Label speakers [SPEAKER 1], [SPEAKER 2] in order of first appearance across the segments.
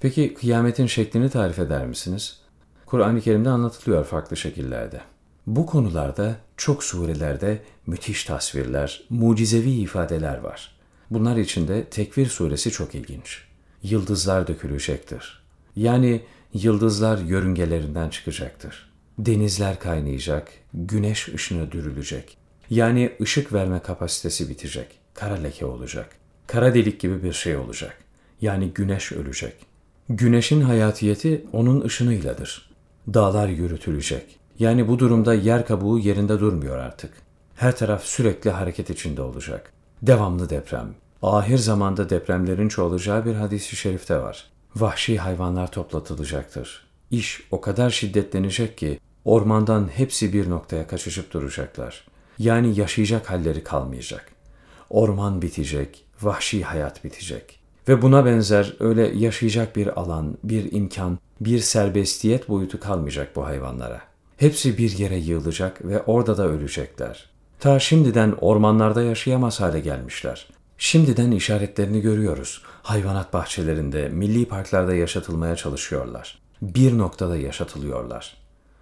[SPEAKER 1] Peki kıyametin şeklini tarif eder misiniz? Kur'an-ı Kerim'de anlatılıyor farklı şekillerde. Bu konularda çok surelerde müthiş tasvirler, mucizevi ifadeler var. Bunlar içinde Tekvir suresi çok ilginç. Yıldızlar dökülecektir. Yani yıldızlar yörüngelerinden çıkacaktır. Denizler kaynayacak, güneş ışını dürülecek. Yani ışık verme kapasitesi bitecek. Kara leke olacak. Kara delik gibi bir şey olacak. Yani güneş ölecek. Güneşin hayatiyeti onun ışınıyladır. Dağlar yürütülecek. Yani bu durumda yer kabuğu yerinde durmuyor artık. Her taraf sürekli hareket içinde olacak. Devamlı deprem. Ahir zamanda depremlerin çoğalacağı bir hadisi şerifte var. Vahşi hayvanlar toplatılacaktır. İş o kadar şiddetlenecek ki ormandan hepsi bir noktaya kaçışıp duracaklar. Yani yaşayacak halleri kalmayacak. Orman bitecek, vahşi hayat bitecek. Ve buna benzer öyle yaşayacak bir alan, bir imkan, bir serbestiyet boyutu kalmayacak bu hayvanlara. Hepsi bir yere yığılacak ve orada da ölecekler. Ta şimdiden ormanlarda yaşayamaz hale gelmişler. Şimdiden işaretlerini görüyoruz. Hayvanat bahçelerinde, milli parklarda yaşatılmaya çalışıyorlar. Bir noktada yaşatılıyorlar.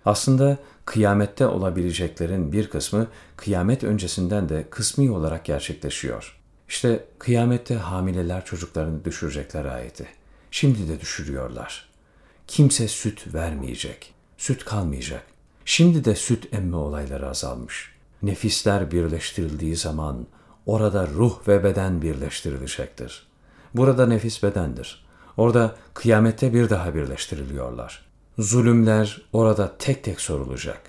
[SPEAKER 1] Aslında kıyamette olabileceklerin bir kısmı kıyamet öncesinden de kısmi olarak gerçekleşiyor. İşte kıyamette hamileler çocuklarını düşürecekler ayeti. Şimdi de düşürüyorlar. Kimse süt vermeyecek. Süt kalmayacak. Şimdi de süt emme olayları azalmış. Nefisler birleştirildiği zaman orada ruh ve beden birleştirilecektir. Burada nefis bedendir. Orada kıyamette bir daha birleştiriliyorlar. Zulümler orada tek tek sorulacak.